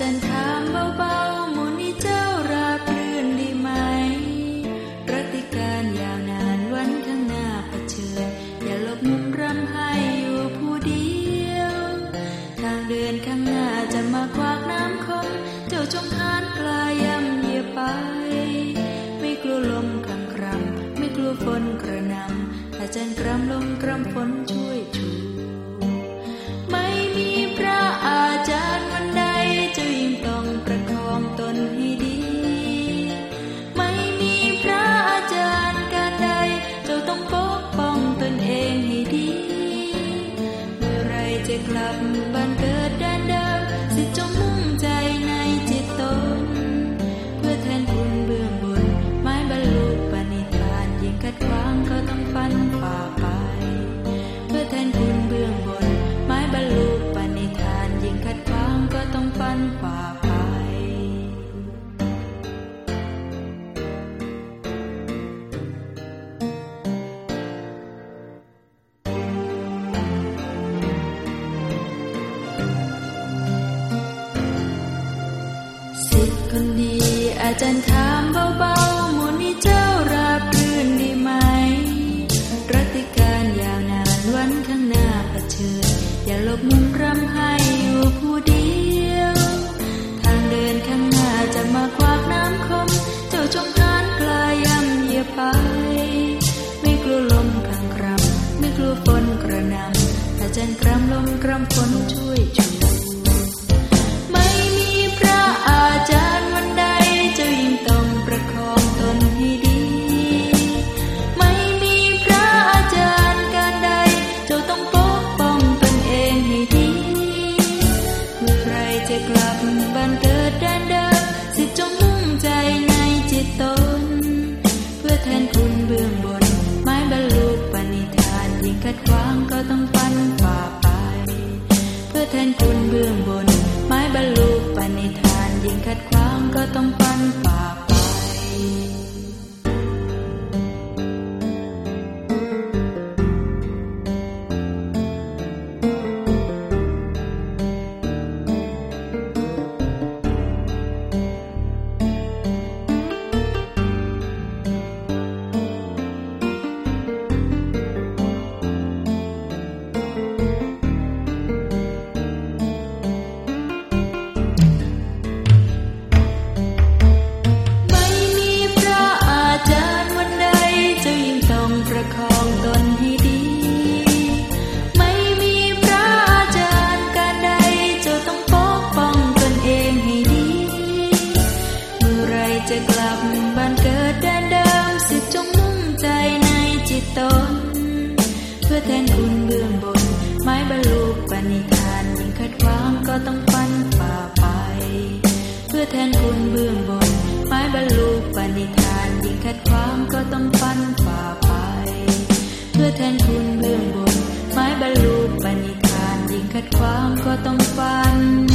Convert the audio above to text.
จ จะกลับบ้านเกิด อาจารย์ถามเบาๆหมูนี่เจ้าราบรื่นดีไหมรัติการยาวนานวันข้างหน้าเผชิญ อย่าหลบมุมรำให้อยู่ผู้เดียว ทางเดินข้างหน้าจะมาควักน้ำคม เจ้าจงทานกลายย่ำเยียบไป ไม่กลัวลมครังครำไม่กลัวฝนกระหนำอาจารย์กรำลมกรำฝนช่วยชูไม่ จะกลับบ้านเกิดแดนเดิมสิจงมุ่งใจในจิตตน เพื่อแทนคุณเบื้องบน ไม้บรรลุปณิธานยิ่งขัดขวางก็ต้องฟันฝ่าไป เพื่อแทนคุณเบื้องบน ไม้บรรลุปณิธานยิ่งขัดขวางก็ต้องฟันฝ่าไป เพื่อแทนคุณเบื้องบน ไม้บรรลุปณิธานยิ่งขัดขวางก็ต้องฟัน